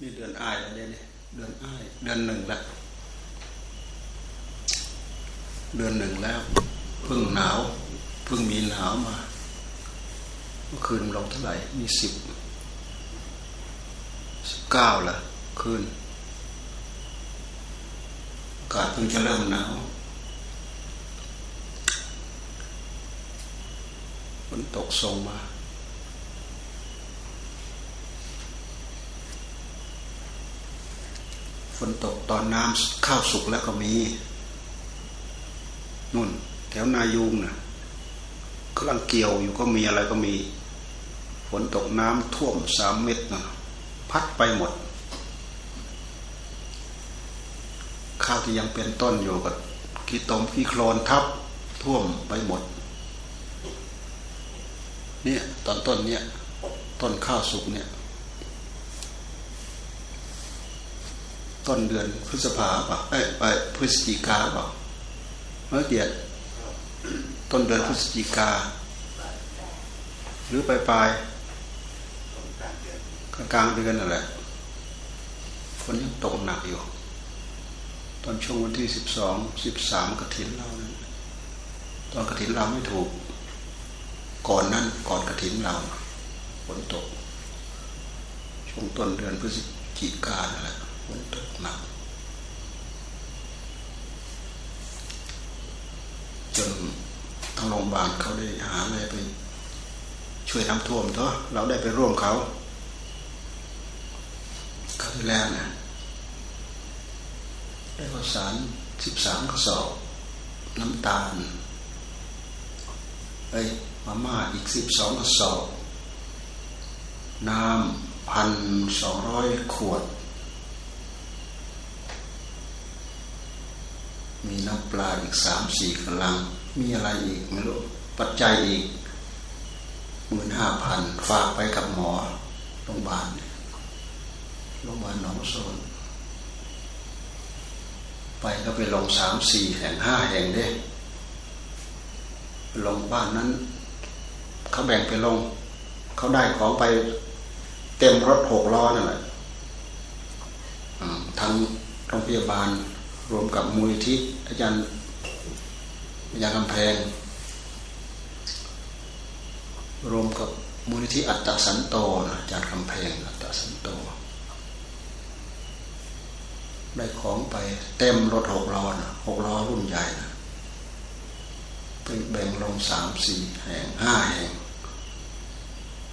นี่เดือนอ้ายแล้วเนี่ยเดือนอ้าย เดือนหนึ่งแล้วเดือนหนึ่งแล้วเพิ่งหนาวเพิ่งมีหนาวมาเมื่อคืนลงเท่าไหร่มีสิบสิบเก้าละคืนอากาศเพิ่งจะเริ่มหนาวฝนตกส่งมา ฝนตกตอนน้ำข้าวสุกแล้วก็มีนุ่น แถวนายุงนะ่ะกำลังเกี่ยวอยู่ก็มีอะไรก็มี ฝนตกน้ำท่วมสามเมตรนะพัดไปหมด ข้าวที่ยังเป็นต้นอยู่กับขี้ตมขี้โคลนทับท่วมไปหมด เนี่ยตอนต้นเนี่ย ต้นข้าวสุกเนี่ย ต้นเดือนพฤษภาป่ะเอ้ไปพฤศจิกาป่ะเมื่อเดียดต้นเดือนพฤศจิกา หรือปลายปลายกลางกลางเดือนนั่นแหละฝนยังตกหนักอยู่ ตอนช่วงวันที่สิบสองสิบสามกระถินเรานั้นตอนกระถินเราไม่ถูก ก่อนนั้นก่อนกระถินเราฝนตก ช่วงต้นเดือนพฤศจิกานั่นแหละ ฝนตกหนัก จนทางโรงพยาบาลเขาได้หาอะไรไป ช่วยน้ำท่วมเถอะเราได้ไปร่วมเขาเขาที่แล้วนะได้ข้าวสารสิบสามกระสอบ น้ำตาลเอ้ยมาม่าอีกสิบสองกระสอบ น้ำพันสองร้อยขวด มีน้ำปลาอีกสามสี่กลัง มีอะไรอีกไม่รู้ปัจจัยอีกหมื่นห้าพันฝากไปกับหมอโรงพยาบาลโรงพยาบาลหนองโซนไปก็ไปลงสามสี่แห่งห้าแห่งเด้ลงบ้านนั้น เขาแบ่งไปลง เขาได้ของไปเต็มรถหกล้อนั่นแหละทั้งโรงพยาบาล รวมกับมูลทิอาจารย์อาจารย์กำแพง รวมกับมูลทิอัตตสันโตนะอาจารย์กำแพงอัตตสันโต ได้ของไปเต็มรถหกล้อนะหกล้อรุ่นใหญ่นะไปแบ่งลงสามสี่แห่งห้าแห่ง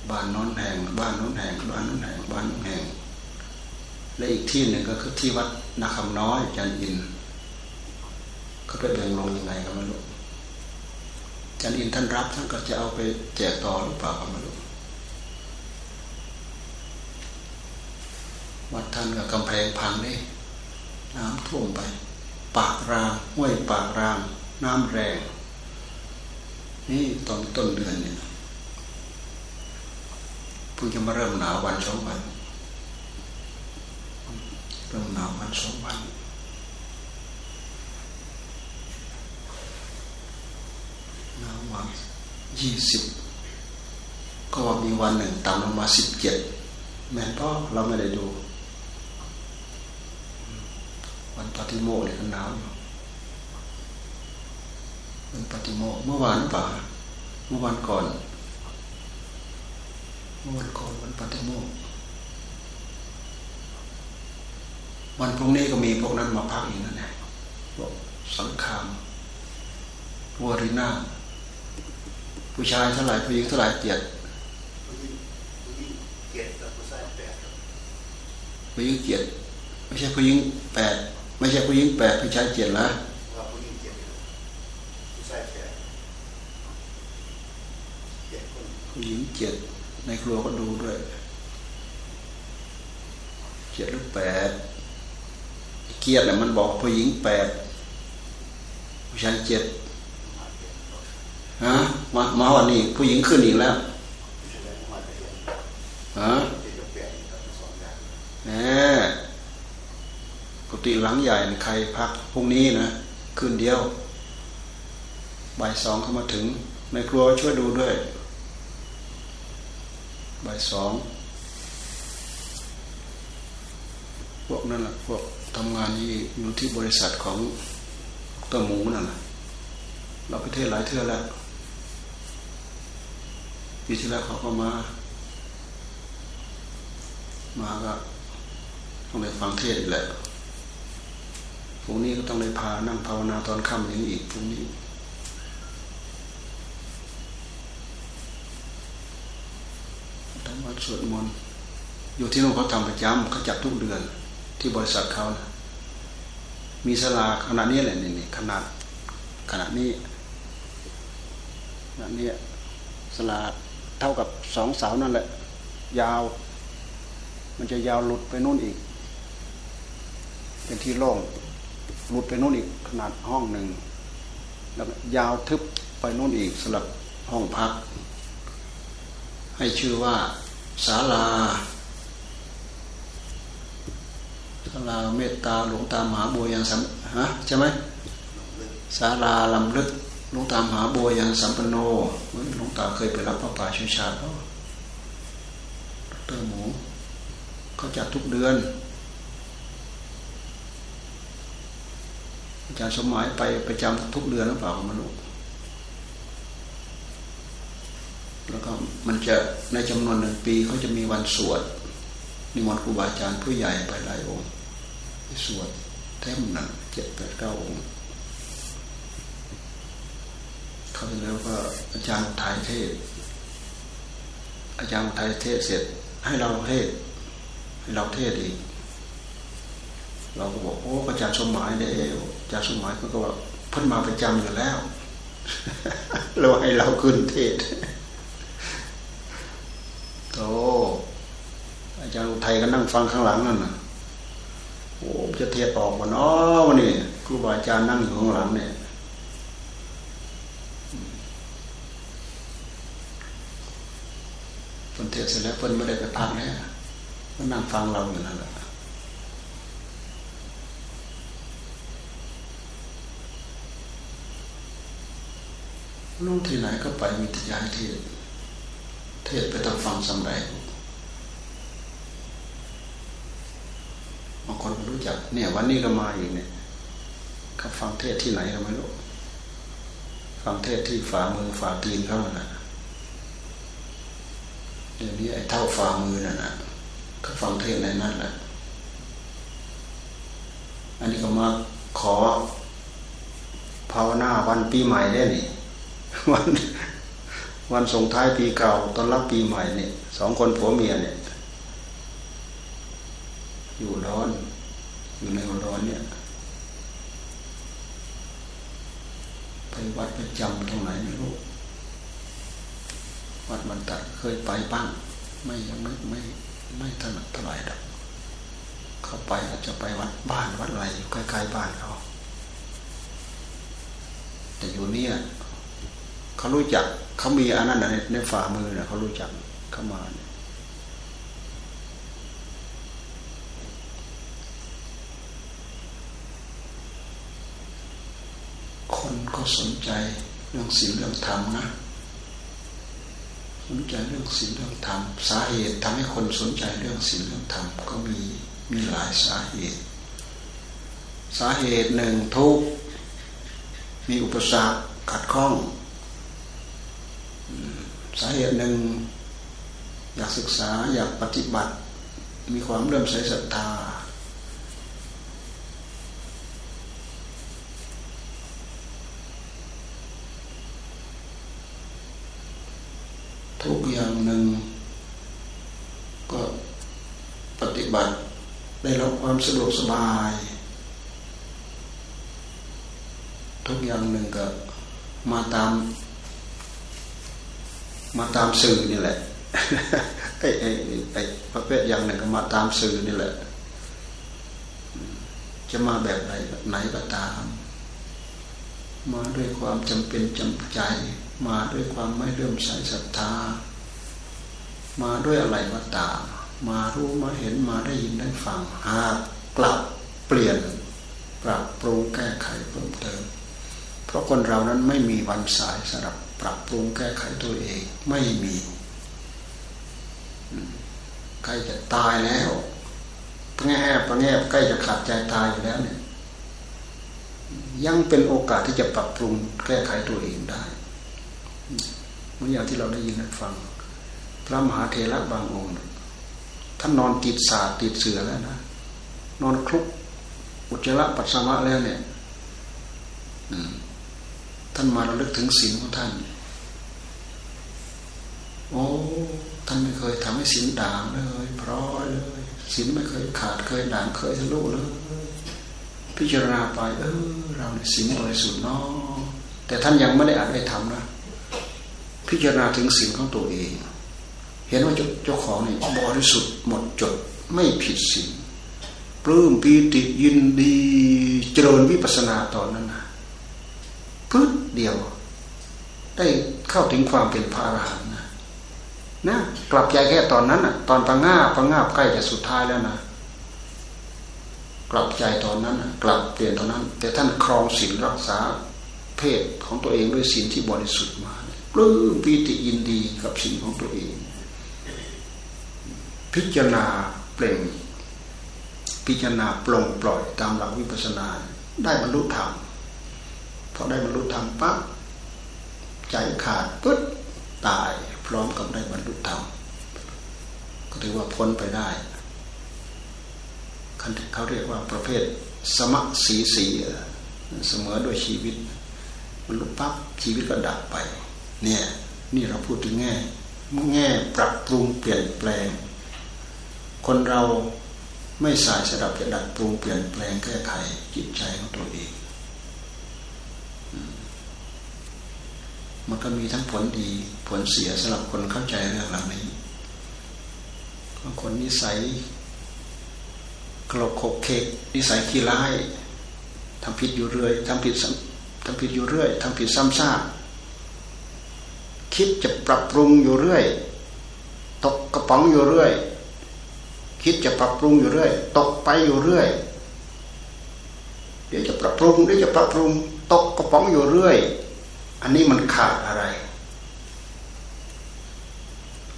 บ้านน้นแห่ง บ้านน้นแห่งบ้านน้นแห่งบ้านน้นแห่ง และอีกที่หนึ่งก็คือที่วัดนาคำน้อยจันอินเขาไปแบ่งลงยังไงก็ไม่รู้จันอินท่านรับท่านก็จะเอาไปแจกต่อหรือเปล่าก็ไม่รู้วัดท่านกับกำแพงพังนี่น้ำท่วมไป ปากรางห้วยปากรางน้ำแรง นี่ตอนต้นเดือนเนี่ยเพิ่งจะมาเริ่มหนาววันสองวัน เริ่มหนาววันสองวันหนาววันยี่สิบก็มีวันหนึ่งต่ำลงมาสิบเจ็ดแม่นพ่อเราไม่ได้ดู วันปฏิโมกเนี่ยหนาวอยู่วันปฏิโมกเมื่อวานหรือเปล่าเมื่อวันก่อน เมื่อวันก่อนวันปฏิโมก วันพรุ่งนี้ก็มีพวกนั้นมาพักอีกนั่นแหละบอกสังคามวอริน่าผู้ชายเท่าไหร่ผู้หญิงเท่าไหร่เจ็ดผู้หญิงเจ็ดไม่ใช่ผู้หญิงแปดไม่ใช่ผู้หญิงแปดผู้ชายเจ็ดละผู้หญิงเจ็ดในครัวก็ดูด้วยเจ็ดหรือแปด เกียรติมันบอกผู้หญิงแปดผู้ชายเจ็ดฮะมามาวันนี้ ผู้หญิงขึ้นอีกแล้วฮะแหมกุฏิหลังใหญ่ใครพักพรุ่งนี้นะคืนเดียวบ่ายสองเข้ามาถึงในครัวช่วยดูด้วยบ่ายสอง วกนั่นแหละพวกทำงานที่อยู่ที่บริษัทของตัวหมูนั่นแหละเราไปเทศหลายเทื่อแล้วปีที่แล้วเขาก็มา มาก็ต้องไปฟังเทศอีกแหละพรุ่งนี้ก็ต้องไปพานั่งภาวนาตอนค่ำอย่างนี้อีกพรุ่งนี้ทำวัดสวดมนต์อยู่ที่นู่นเขาทำประจำเขาจัดทุกเดือน ที่บริษัทเขานะมีสลาขนาดนี้แหละนี่ขนาดขนาดนี้ขนาดนี้สลาเท่ากับสองเสานั่นแหละ ยาว มันจะยาวหลุดไปนู่นอีก เป็นที่โล่งหลุดไปนู่นอีกขนาดห้องหนึ่งแล้วยาวทึบไปนู่นอีกสำหรับห้องพัก ให้ชื่อว่าศาลาศา ลาเมตตาหลวงตามหาบัวยังสัมฮะใช่ไหมศาลาลำลึกหลวงตามหาบัวยังสัมปโนหลวงตาเคยไปรับพระป่าชุชาติเขาดรหมูเขาจัดทุกเดือนอาจารย์สมหมายไปประจำทุกเดือนหรือเปล่าไม่รู้แล้วก็มันจะในจำนวนหนึ่งปีเขาจะมีวันสวดนิมนต์ครูบาอาจารย์ผู้ใหญ่ไปหลายองค์ ไปสวดแท้มหนักเจ็ดแปดเก้าองค์เขาแล้วก็อาจารย์ถ่ายเทศ อาจารย์ถ่ายเทศเสร็จ ให้เราเทศ ให้เราเทศอีก เราก็บอกโอ้อาจารย์สมหมายเด้อาจารย์สมหมายก็ว่าพันมาประจำอยู่แล้ว เราให้เราขึ้นเทศโตอาจารย์ไทยก็นั่งฟังข้างหลังนั่นนะ อ้จะเทศออกมาเนาะวันนี้ครูบาอาจารย์นั่งอยู่ข้างหลังเนี่ยเพิ่นเทศเสร็จแล้วเพิ่นไม่ได้ไปพักแล้วก็นั่งฟังเราอยู่นั่นแหละนู่นที่ไหนก็ไปมีแต่ยายเทศ เทศไปทางฟังสำไรบางคนก็รู้ จัก เนี่ย วันนี้ก็มาอีกเนี่ยเขาฟังเทศที่ไหนก็ไม่รู้ฟังเทศที่ฝ่ามือฝ่าตีนเขาน่ะเดี๋ยวนี้ไอ้เท่าฝ่ามือน่ะนะเขาฟังเทศในนั้นแหละอันนี้ก็มาขอภาวนาวันปีใหม่ได้นี่วันวันส่งท้ายปีเก่าตอนรับปีใหม่เนี่ยสองคนผัวเมียเนี่ย อยู่ร้อน อยู่ในร้อนเนี่ย ไปวัดประจำตรงไหนไม่รู้ วัดมันตัดเคยไปบ้าง ไม่ยังไม่ไม่ไม่ถนัดเท่าไหร่ดอกเขาไปอาจจะไปวัดบ้านวัดอะไรอยู่ใกล้ๆบ้านเขา แต่อยู่เนี่ยเขารู้จักเขามีอันนั้นในในฝ่ามือเนี่ยเขารู้จักเข้ามาเนี่ยคน ก็สนใจเรื่องศีลเรื่องธรรมนะ สนใจเรื่องศีลเรื่องธรรม สาเหตุทำให้คนสนใจเรื่องศีลเรื่องธรรมก็มีมีหลายสาเหตุ สาเหตุหนึ่งทุกมีอุปสรรคขัดข้อง สาเหตุหนึ่งอยากศึกษาอยากปฏิบัติ มีความเริ่มใส่ศรัทธาทุกอย่างหนึ่งก็ปฏิบัติ ได้รับความสะดวกสบาย ทุกอย่างหนึ่งก็มาตาม มาตามสื่อนี่แหละไอ้ไอ้ไอ้ประเภทอย่างหนึ่งก็มาตามสื่อนี่แหละ จะมาแบบไหนไหนก็ตาม มาด้วยความจำเป็นจำใจ มาด้วยความไม่เริ่มใส่ศรัทธา มาด้วยอะไรก็ตาม มารู้มาเห็นมาได้ยินได้ฟังหากกลับเปลี่ยนปรับปรุงแก้ไขเพิ่มเติม เพราะคนเรานั้นไม่มีวันสายสำหรับปรับปรุงแก้ไขตัวเองไม่มีใครจะตายแล้วแง่ประแง่ใกล้จะขาดใจตายอยู่แล้วเนี่ย ยังเป็นโอกาสที่จะปรับปรุงแก้ไขตัวเองได้เมืออย่างที่เราได้ยินได้ฟัง พระมหาเทระบางองค์ ท่านนอนติดสาติดเสือแล้วนะนอนคลุกอุจจาระปัสสาวะแล้วเนี่ยท่านมาระลึกถึงศีลของท่าน โอ้ท่านไม่เคยทำให้ศีลด่างเลยเพราะเลยศีลไม่เคยขาดเคยด่างเคยทะลุเลยพิจารณาไป เออเราเนี่ยศีลบริสุทธิ์เนาะแต่ท่านยังไม่ได้อ่าจได้ทำนะพิจารณาถึงศีลของตัวเอง เห็นว่าเจ้าของนี่บริสุทธิ์หมดจดไม่ผิดศีลปลื้มปีติยินดีเจริญวิปัสนาตอนนั้นนะพึ่เดียว ได้เข้าถึงความเป็นพระอรหันต์นะนะกลับใจแค่ตอนนั้นอะ ตอนปังงาปังงาใกล้จะสุดท้ายแล้วนะกลับใจตอนนั้นกลับเปลี่ยนตอนนั้น แต่ท่านครองศีลรักษาเพศของตัวเองด้วยศีลที่บริสุทธิ์มาปลื้มปีติยินดีกับศีลของตัวเอง พิจารณาเปล่ง พิจารณาปลงปล่อยตามหลักวิปัสสนา ได้บรรลุธรรมพอได้บรรลุธรรมปั๊บใจขาดปึ๊ดตายพร้อมกับได้บรรลุธรรมก็ถือว่าพ้นไปได้เขาเรียกว่าประเภทสมะสีสีเสมอด้วยชีวิตบรรลุปั๊บชีวิตก็ดับไป เนี่ย นี่เราพูดถึงแง่แง่ปรับปรุงเปลี่ยนแปลง คนเราไม่สายสดับจะดัดปรุงเปลี่ยนแปลงแก้ไขจิตใจของตัวเอง มันก็มีทั้งผลดีผลเสียสำหรับคนเข้าใจเรื่องเหล่านี้บางคนนิสัยกรกขกเคกนิสัยขี้ร้ายทำผิดอยู่เรื่อยทำผิดทำผิดอยู่เรื่อยทำผิดซ้ำซากคิดจะปรับปรุงอยู่เรื่อย ตกกระป๋องอยู่เรื่อย คิดจะปรับปรุงอยู่เรื่อย ตกไปอยู่เรื่อย เดี๋ยวจะปรับปรุงเดี๋ยวจะปรับปรุง ตกกระป๋องอยู่เรื่อย อันนี้มันขาดอะไร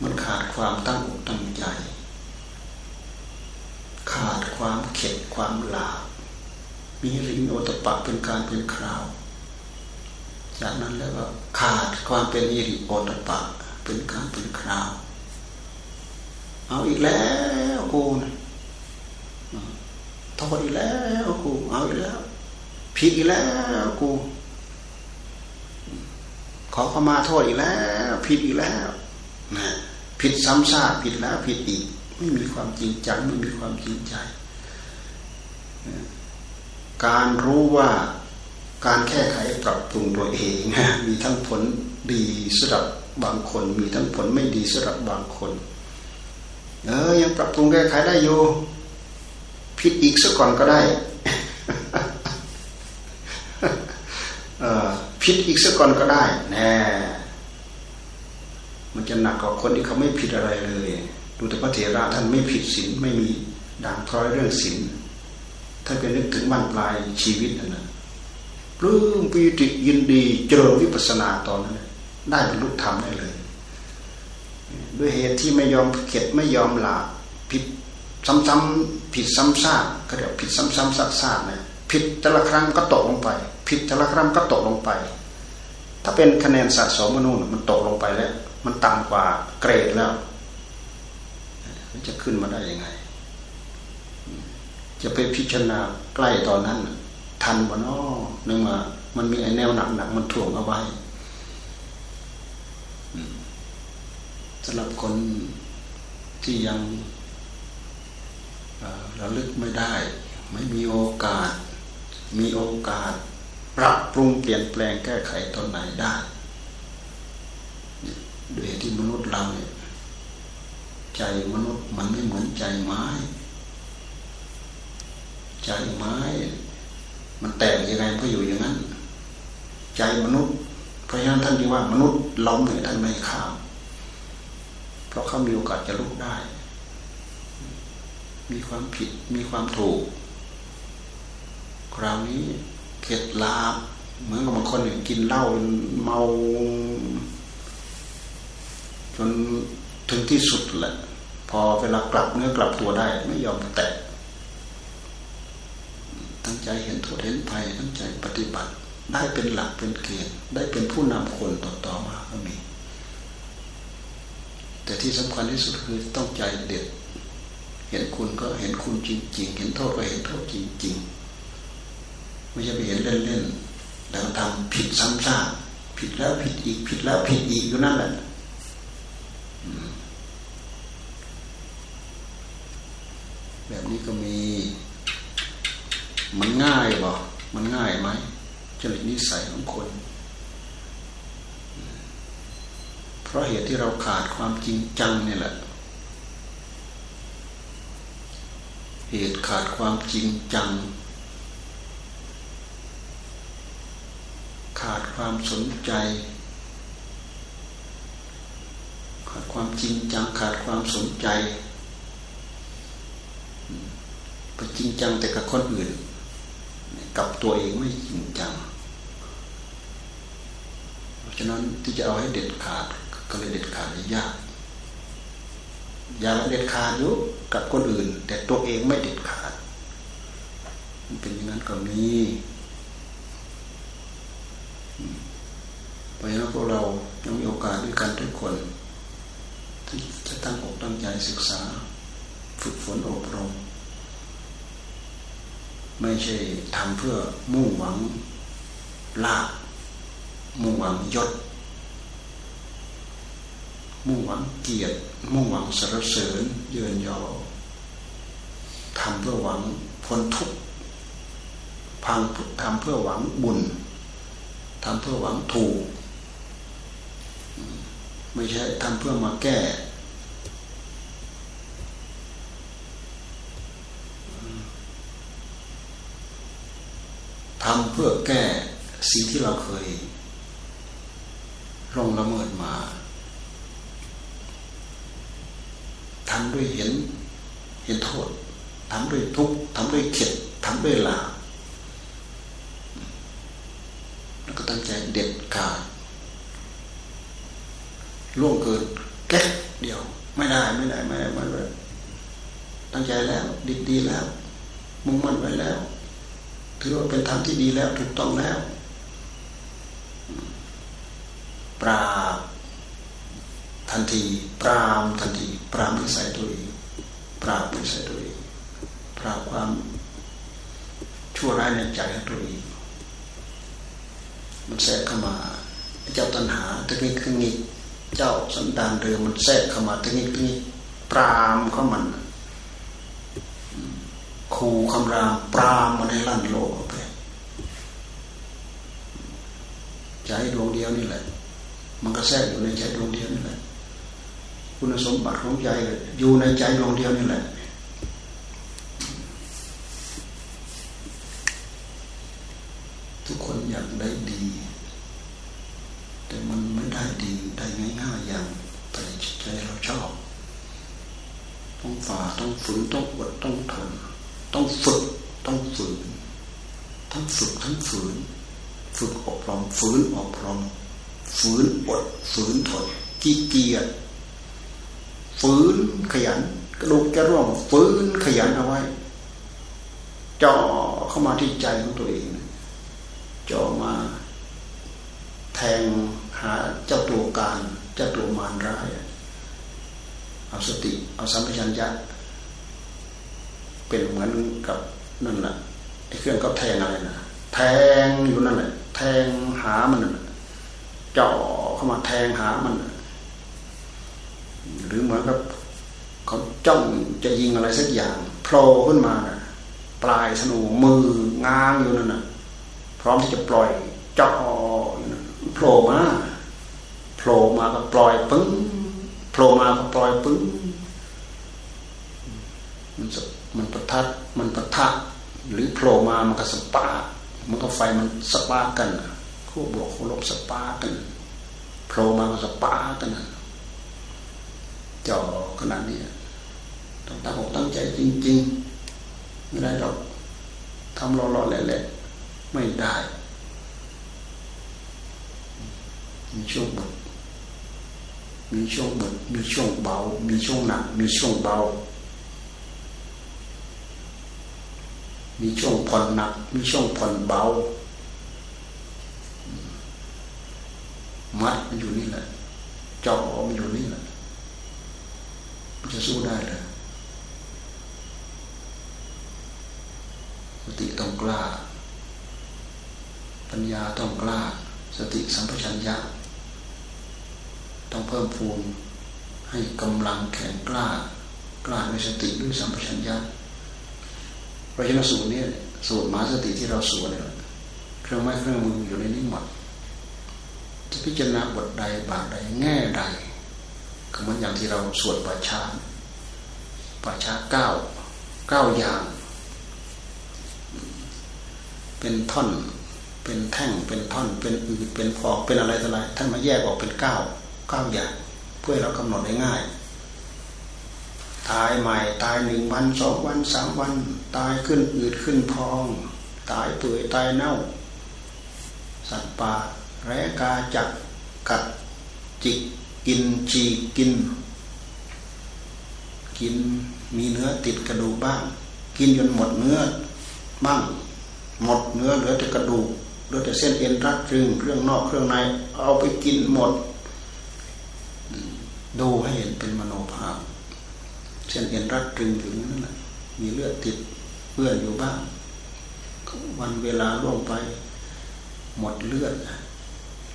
มันขาดความตั้งอกตั้งใจ ขาดความเข็ดความหลาบมีริงโอตปะเป็นการเป็นคราว จากนั้นแล้วก็ขาดความเป็นอิริโอตปะเป็นการเป็นคราว เอาอีกแล้วกูนะโทษอีกแล้วกู เอาอีกแล้ว ผิดอีกแล้วกู ขอเข้ามาโทษอีกแล้ว ผิดอีกแล้วนะผิดซ้ำซากผิดแล้วผิดอีก ไม่มีความจริงจังไม่มีความจริงใจ การรู้ว่าการแก้ไขปรับปรุงตัวเองนะมีทั้งผลดีสำหรับบางคน มีทั้งผลไม่ดีสำหรับบางคน เออ ยังปรับปรุงแก้ไขได้อยู่ผิดอีกสักก่อนก็ได้ผิดอีกสักก่อนก็ได้แน่มันจะหนักกว่าคนที่เขาไม่ผิดอะไรเลยดูแต่พระเถระท่านไม่ผิดศีลไม่มีด่างพร้อยเรื่องศีลท่านก็นึกถึงบั้นปลายชีวิตนั่นนะปลื้มปีติยินดีเจริญวิปัสสนาตอนนั้นได้บรรลุธรรมได้เลย ด้วยเหตุที่ไม่ยอมเข็ดไม่ยอมหลาผิดซ้ำๆผิดซ้ำซากก็เรียกผิดซ้ำๆซากๆนะผิดแต่ละครั้งก็ตกลงไป ผิดแต่ละครั้งก็ตกลงไป ถ้าเป็นคะแนนสะสมมนุษย์มันตกลงไปแล้ว มันต่ำกว่าเกรดแล้วมันจะขึ้นมาได้ยังไง จะไปพิจารณาใกล้ตอนนั้น ทันบ่นอนึกว่ามันมีไอแนวหนักๆมันถ่วงเอาไว้ สำหรับคนที่ยังระลึกไม่ได้ ไม่มีโอกาส มีโอกาส ปรับปรุงเปลี่ยนแปลงแก้ไขตอนไหนได้ด้วยที่มนุษย์เราเนี่ยใจมนุษย์มันไม่เหมือนใจไม้ ใจไม้ มันแตกยังไงก็อยู่อย่างนั้น ใจมนุษย์เพราะฉะนั้นท่านจึงว่ามนุษย์ล้มเนี่ยท่านไม่ข้าม ราะเขามีโอกาสจะลุกได้ มีความผิดมีความถูก คราวนี้เข็ดลาบเหมือนกับบางคนเนี่ยกินเหล้าเมา จนถึงที่สุดแหละ พอเวลากลับเนื้อกลับตัวได้ ไม่ยอมแตะตั้งใจเห็นโทษเห็นภัยตั้งใจปฏิบัติ ได้เป็นหลักเป็นเกณฑ์ได้เป็นผู้นำคนต่อต่อมาก็มี แต่ที่สำคัญที่สุดคือต้องใจเด็ด เห็นคุณก็เห็นคุณจริง ๆ เห็นโทษก็เห็นโทษจริง ๆ ไม่ใช่ไปเห็นเล่นๆแล้วทำผิดซ้ำซากผิดแล้วผิดอีก ผิดแล้วผิดอีกอยู่นั่นแหละแบบนี้ก็มี มันง่ายบ่มันง่ายไหมจริตนิสัยของคน เพ ราะเหตุที่เราขาดความจริงจังนี่แหละ เหตุขาดความจริงจัง ขาดความสนใจ ขาดความจริงจัง ขาดความสนใจไปจริงจังแต่กับคนอื่น กับตัวเองไม่จริงจัง เพราะฉะนั้นที่จะเอาให้เด็ดขาด ก็เลยเด็ดขาดยากอย่าเด็ดขาดอยู่กับคนอื่น แต่ตัวเองไม่เด็ดขาด มันเป็นอย่างนั้นก็มีเพราะฉะนั้นพวกเรายังมีโอกาสด้วยกันทุกคนที่จะตั้งอกตั้งใจศึกษา ฝึกฝนอบรม ไม่ใช่ทำเพื่อมุ่งหวังลาบมุ่งหวังยศ มุ่งหวังเกียรติมุ่งหวังสรรเสริญเยินยอทำเพื่อหวังพ้นทุกข์พังทำเพื่อหวังบุญทำเพื่อหวังถูก ไม่ใช่ทำเพื่อมาแก้ทำเพื่อแก้สิ่งที่เราเคยลงละเมิดมา ทำด้วยเห็น เห็นโทษทำด้วยทุกข์ทำด้วยเข็ดทำด้วยลาแล้วก็ตั้งใจเด็ดขาดล่วงเกินแก๊เดียว ไม่ได้ไม่ได้ไม่ได้ไม่ได้ตั้งใจแล้วดีดีแล้ว มุ่งมั่นไว้แล้ว ถือว่าเป็นธรรมที่ดีแล้วถูกต้องแล้ว ปราบทันที ปรามทันที ปรามนิสัยตัวเอง ปราบนิสัยตัวเอง ปราบความชั่วร้ายในใจของตัวเอง มันแทรกเข้ามาเจ้าตัณหาตะกี้ตะกี้เจ้าสันดานเดิมมันแทรกเข้ามาตะกี้ตะกี้ปรามเข้ามันคูคำรามปรามมันให้ลั่นโลกไปใจดวงเดียวนี่แหละ มันก็แทรกอยู่ในใจดวงเดียวนี่แหละ คุณสมบัติของใจอยู่ในใจดวงเดียวนี่แหละทุกคนอยากได้ดี แต่มันไม่ได้ดีได้ง่ายๆอย่างแต่ใจเราชอบ ต้องฝ่าต้องฝืนต้องอดต้องทนต้องฝึกต้องฝืน ทั้งฝึกทั้งฝืน ฝึกอบรมฝืนอบรมฝืนอดฝืนทนกี้เกียจ ฝืนขยัน กระดูกจะร่วงฝืนขยันเอาไว้จ่อเข้ามาที่ใจของตัวเองจ่อมา แทงหาเจ้าตัวการเจ้าตัวมารร้ายเอาสติ เอาสัมผัสัญญะเป็นเหมือนกับนั่นแหละไอ้เครื่องก็แทงอะไรนะแทงอยู่นั่นแหละแทงหามันเจาะเข้ามาแทงหามัน หรือเหมือนกับเขาจ้องจะยิงอะไรสักอย่างโผล่ขึ้นมาปลายธนูมืองางอยู่นั่นนะพร้อมที่จะปล่อยเจาะโผล่มาโผล่มาก็ปล่อยปึ้งโผล่มาก็ปล่อยปึ้งมันมันประทัดมันประทัดหรือโผล่มามันก็สปามันก็ไฟมันสปากันคู่บวกคู่ลบสปากันโผล่มาก็สปากัน จ่อขนาดนี้ต้องตั้งอกตั้งใจจริงๆไม่ได้หรอกทำรอๆแหละๆไม่ได้มีช่วงบดมีช่วงบดมีช่วงเบา มีช่วงหนัก มีช่วงเบา มีช่วงผ่อนหนัก มีช่วงผ่อนเบา มัดมันอยู่นี่แหละจ่อมันอยู่นี่แหละ จะสู้ได้เลยสติต้องกล้า ปัญญาต้องกล้า สติสัมปชัญญะ ต้องเพิ่มพูนให้กำลังแข็งกล้า กล้าด้วยสติด้วยสัมปชัญญะเพราะฉะนั้นสูตรนี้สูตรมาสติที่เราสวดเนี่ยเครื่องไม้เครื่องมืออยู่ในนี้หมดจะพิจารณาบทใดบาทใดแง่ใด เหมือนอย่างที่เราสวดปัจฉาปัจฉาเก้าเก้าอย่าง เป็นท่อน เป็นแท่งเป็นท่อน เป็นอืดเป็นฟอกเป็นอะไรต่ออะไรท่านมาแยกออกเป็นเก้าเก้าอย่าง เพื่อเรากำหนดได้ง่าย ตายใหม่ตายหนึ่งวันสองวันสามวัน ตายขึ้นอืดขึ้นพอง ตายเปื่อยตายเน่า สัตว์ป่าแร้กาจักกัดจิก กินจีกิน กินมีเนื้อติดกระดูกบ้าง กินจนหมดเนื้อบ้าง หมดเนื้อเหลือแต่กระดูกเหลือแต่เส้นเอ็นรัดรึงเครื่องนอกเครื่องใน เอาไปกินหมด ดูให้เห็นเป็นมโนภาพ เส้นเอ็นรัดรึงอยู่นั่นแหละมีเลือดติดเปื้อนอยู่บ้าง วันเวลาล่วงไป หมดเลือด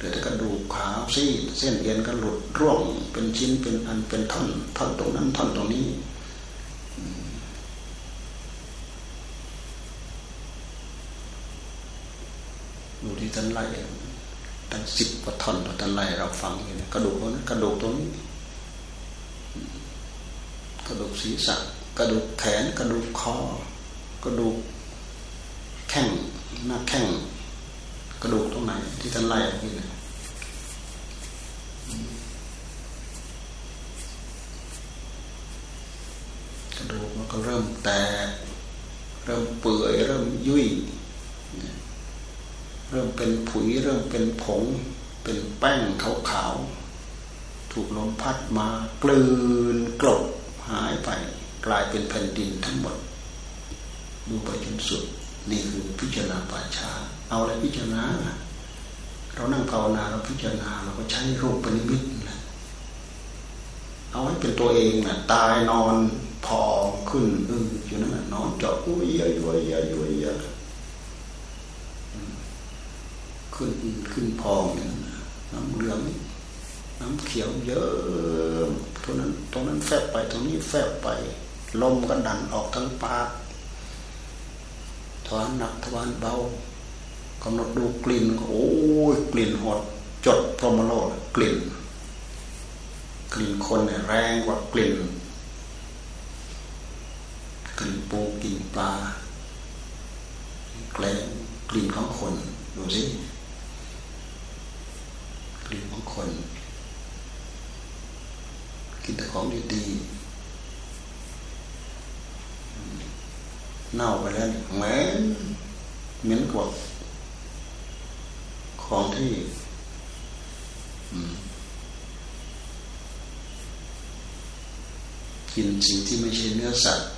เหลือแต่กระดูกขาวซีดเส้นเอ็นก็หลุดร่วง เป็นชิ้นเป็นอันเป็นท่อนท่อนตรงนั้นท่อนตรงนี้ดูที่ท่านไล่ตั้งสิบกว่าท่อนท่านไล่เราฟังอยู่กระดูกตรงนั้นกระดูกตรงนี้ กระดูกศีรษะกระดูกแขนกระดูกคอกระดูกแข้งหน้าแข้ง กระดูกตรงไหนที่ท่านไล่ออกนี่นะกระดูกมันก็เริ่มแตกเริ่มเปื่อยเริ่มยุ่ยเริ่มเป็นผุยเริ่มเป็นผง เป็นแป้งขาวๆถูกลมพัดมากลืนกลบหายไป กลายเป็นแผ่นดินทั้งหมดดูไปจนสุด นี่คือพิจารณาป่าชาเอาอะไรพิจารณาเรานั่งภาวนาเราพิจารณาเราก็ใช้รูปปณิมิตนะเอาให้เป็นตัวเองนะตายนอนพองขึ้นอืออยู่นั่นนอนเจาะอุ้ยยยุ่ยยยุ่ยยขึ้นขึ้นพองอย่างนั้นน้ำเหลืองน้ำเขียวเยอะตรงนั้นตรงนั้นแฟบไปตรงนี้แฟบไป ลมก็ดันออกทั้งปาก ทวารหนักทวารเบากำหนดดูกลิ่นโอ้ยกลิ่นหด จดพรมโลดกลิ่น กลิ่นคนเนี่ยแรงกว่ากลิ่น กลิ่นปูกลิ่นปลาแกลงกลิ่นของคนดูสิกลิ่นของคนกินแต่ของดีๆ เน่าไปแล้วเหม็นเหม็นกว่าของที่กินสิ่งที่ไม่ใช่เนื้อสัตว์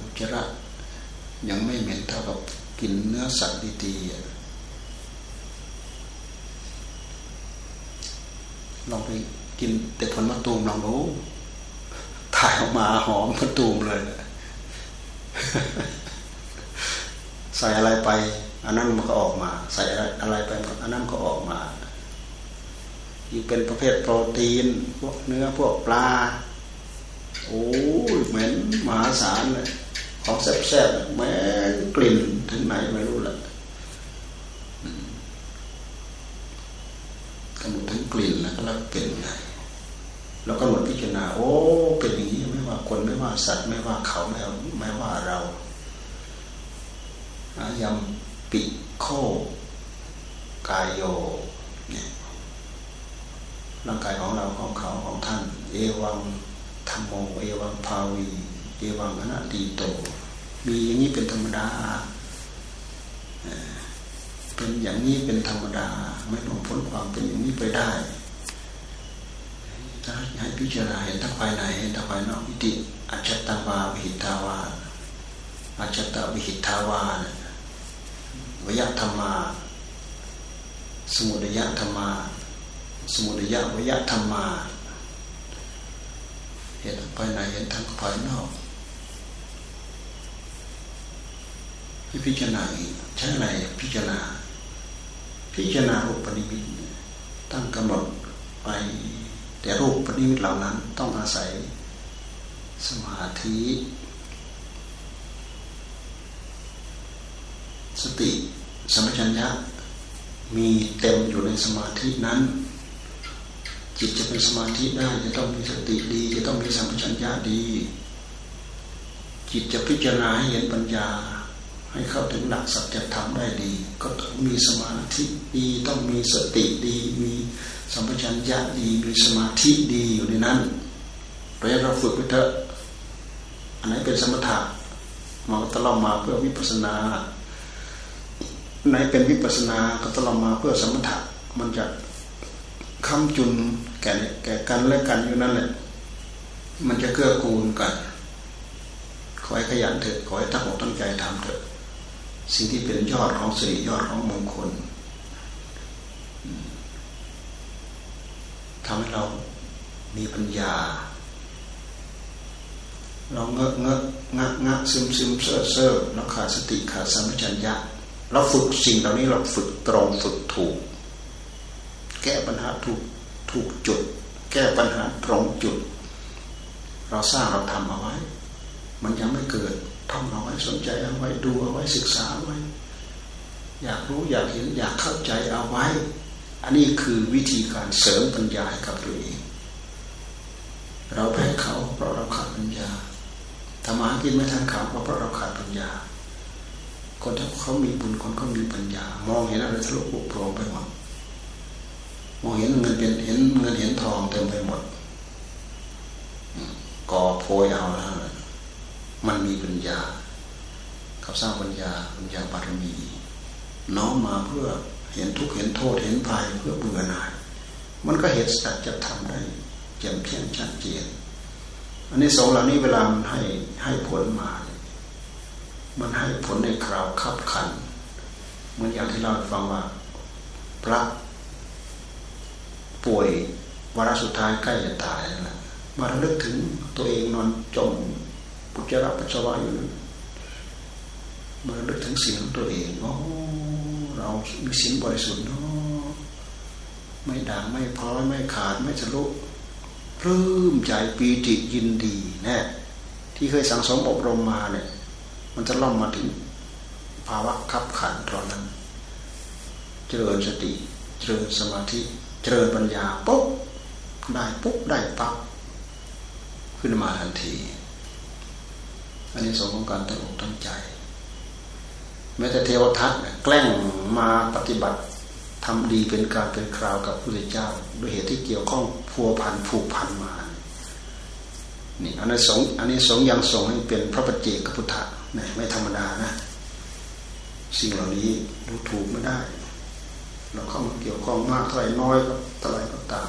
อุจจาระยังไม่เหม็นเท่ากับกินเนื้อสัตว์ดีๆลองไปกินแต่ผลมะตูมลองรู้ถ่ายออกมาหอมมะตูมเลย ใส่อะไรไป อันนั้นมันก็ออกมา ใส่อะไรไปอันนั้นก็ออกมายิ่งเป็นประเภทโปรตีน พวกเนื้อพวกปลาโอ้ยเหม็นมหาศาลเลยของแซ่บๆแม้กลิ่นถึงไหนไม่รู้ละกำหนดถึงกลิ่นแล้วก็แล้วเป็นไงเราก็หมดพิจารณาโอ้เป็น คนไม่ว่าสัตว์ไม่ว่าเขาไม่ไม่ว่าเราอายำปิโคกายโยเนี่ยร่างกายของเราของเขาของท่าน เอวังธรรมโมเอวังภาวี เอวังอนัตติโต มีอย่างนี้เป็นธรรมดาเป็นอย่างนี้เป็นธรรมดา ไม่ต้องพ้นความเป็นอย่างนี้ไปได้ ให้พิจารณาเห็นทั้งภายในเห็นทั้งภายนอกอิติอัจฉตาวาหิตาวาอาจตวิหิทาวาวิยธรรมา สมุทยธรรมา สมุทยวิยธรรมา เห็นทั้งภายในเห็นทางภายนอกให้พิจารณาอีกใช้อะไรพิจารณา พิจารณารูปปณิมิตตั้งกำหนดไป แต่รูปปณิมิตเหล่านั้นต้องอาศัยสมาธิ สติสมัชัญญะมีเต็มอยู่ในสมาธินั้น จิตจะเป็นสมาธิได้จะต้องมีสติดี จะต้องมีสัมปชัญญะดี จิตจะพิจารณาให้เห็นปัญญา ให้เข้าถึงหลักสัจธรรมได้ดี ก็ต้องมีสมาธิดีต้องมีสติดี มีสัมปชัญญะดีมีสมาธิดีอยู่ในนั้นเพราะเราฝึกไปเถอะอันไหนเป็นสมถะมาตลอดมาเพื่อวิปัสนาไหนเป็นวิปัสนาก็ต้องมาเพื่อสมถะมันจะคำจุนแก่แก่กันและกันอยู่นั่นแหละ มันจะเกื้อกูลกันขอให้ขยันเถอะขอให้ตั้งอกตั้งใจทำเถอะ สิ่งที่เป็นยอดของสิริยอดของมงคลทำให้เรามีปัญญา เราเงอะเงอะงะงะซึมซึมเซ่อเซ่อเราขาดสติขาดสัมปชัญญะเราฝึกสิ่งเหล่านี้เราฝึกตรงฝึกถูก แก้ปัญหาถูกถูกจุด แก้ปัญหาตรงจุด เราสร้างเราทำเอาไว้ มันยังไม่เกิด ท่องเอาไว้สนใจเอาไว้ดูเอาไว้ศึกษาไว้ อยากรู้อยากเห็นอยากเข้าใจเอาไว้ อันนี้คือวิธีการเสริมปัญญาให้กับตัวเองเราแพ้เขาเพราะเราขาดปัญญาทำมากินไม่ทันเขาเพราะเราขาดปัญญา คนที่เขามีบุญคนเขามีปัญญา มองเห็นอะไรทะลุปุโปรงไปหมดมองเห็นเงินเป็นเห็นเงินเห็นทองเต็มไปหมดก่อโพยเอาแล้ว มีปัญญาเขาสร้างปัญญาปัญญาบารมีน้อมมาเพื่อเห็นทุกข์เห็นโทษเห็นภัยเพื่อเบื่อหน่าย มันก็เหตุสัจจะทำได้แจ่มแจ้งชัดเจนอันนี้สองเหล่านี้เวลามันให้ให้ผลมา มันให้ผลในคราวขับขันเหมือนอย่างที่เราฟังว่า พระ ป่วยวาระสุดท้ายใกล้จะตายแล้วมาระลึกถึงตัวเองนอนจม ปุจจาระปัสสาวะอยู่นั้นมาระลึกถึงสิ่งตัวเองโอ้เรามีสิ่งบริสุทธิ์เนาะไม่ด่างไม่พร้อยไม่ขาดไม่ทะลุปลื้มใจปีติยินดีแน่ที่เคยสังสมอบรมมาเนี่ย มันจะล่อมมาถึงภาวะขับขันตอนนั้น เจริญสติ เจริญสมาธิ เจริญปัญญาปุ๊บได้ปุ๊บได้ปั๊บขึ้นมาทันที อันนี้สมของการตั้งอกตั้งใจ แม้แต่เทวทัตแกล้งมาปฏิบัติทำดีเป็นการเป็นคราวกับพระพุทธเจ้า ด้วยเหตุที่เกี่ยวข้องพัวพันผูกพันมานี่อันนี้สงอันนี้สงยังส่งให้เป็นพระปัจเจกพุทธะนะไม่ธรรมดานะ สิ่งเหล่านี้ดูถูกไม่ได้ เราเข้ามาเกี่ยวข้องมากเท่าไรน้อยก็เท่าไรก็ตาม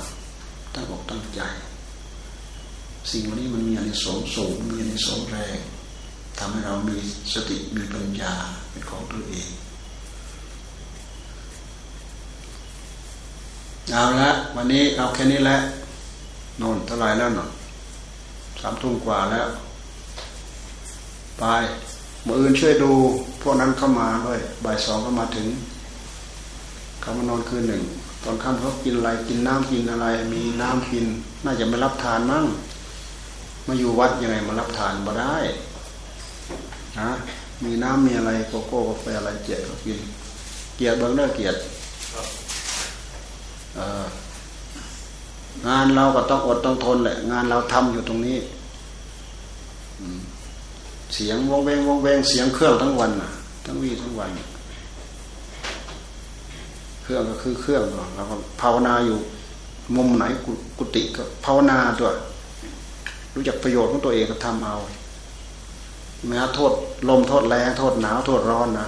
ตั้งอกตั้งใจ สิ่งเหล่านี้มันมีอันสงสูงมีอันสงแรง ทำให้เรามีสติมีปัญญาเป็นของตัวเองเอาละวันนี้เอาแค่นี้แหละนอนเท่าไรแล้วเนาะสามทุ่มกว่าแล้ว ไปมืออื่นช่วยดู พวกนั้นเข้ามาด้วยบ่ายสองก็มาถึง เขามานอนคืนหนึ่ง ตอนค่ำเขากินอะไรกินน้ำกินอะไร มีน้ำกิน น่าจะไม่รับทานมั่งมาอยู่วัดยังไงมารับทานมาได้ นะมีน้ำมีอะไรโกโก้กาแฟอะไรเจียดเขากิน เกียรติเบิ้งเน้อเกียรติงานเราก็ต้องอดต้องทนแหละ งานเราทำอยู่ตรงนี้เสียงวงเวงวงเวงเสียงเครื่องทั้งวันนะทั้งวีทั้งวัน เครื่องก็คือเครื่องเราก็ภาวนาอยู่มุมไหนกุฏิก็ภาวนาตัว รู้จักประโยชน์ของตัวเองก็ทำเอา แม้โทษลมโทษแรงโทษหนาวโทษร้อนนะ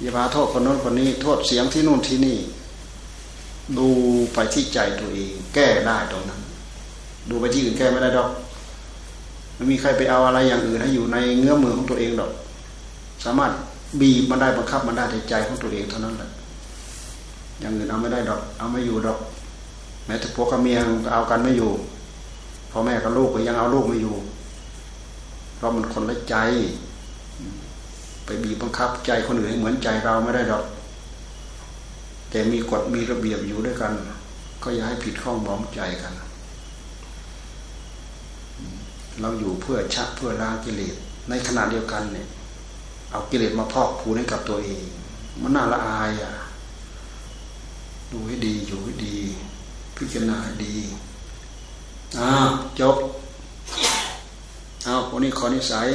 อย่าพาโทษคนโน้นคนนี้ โทษเสียงที่นู่นที่นี่ ดูไปที่ใจตัวเอง แก้ได้ตรงนั้น ดูไปที่อื่นแก้ไม่ได้ดอกไม่มีใครไปเอาอะไรอย่างอื่นให้อยู่ในเงื้อมือของตัวเองหรอก สามารถบีบมันได้บังคับมันได้ในใจของตัวเองเท่านั้นแหละอย่างอื่นเอาไม่ได้ดอก เอาไม่อยู่ดอก แม้แต่พวกกับเมียก็เอากันไม่อยู่พ่อแม่กับลูกก็ยังเอาลูกไม่อยู่ เพราะมันคนละใจ ไปบีบบังคับใจคนอื่นให้เหมือนใจเราไม่ได้ดอก แต่มีกฎมีระเบียบอยู่ด้วยกัน ก็อย่าให้ผิดข้องบ้องใจกัน เราอยู่เพื่อชักเพื่อล้างกิเลสในขณะเดียวกันเนี่ย เอากิเลสมาพอกพูนให้กับตัวเอง มันน่าละอายอะ ดูให้ดีอยู่ให้ดี พิจารณาดีอ้าวจบ เอาคนนี้ขอนิสัย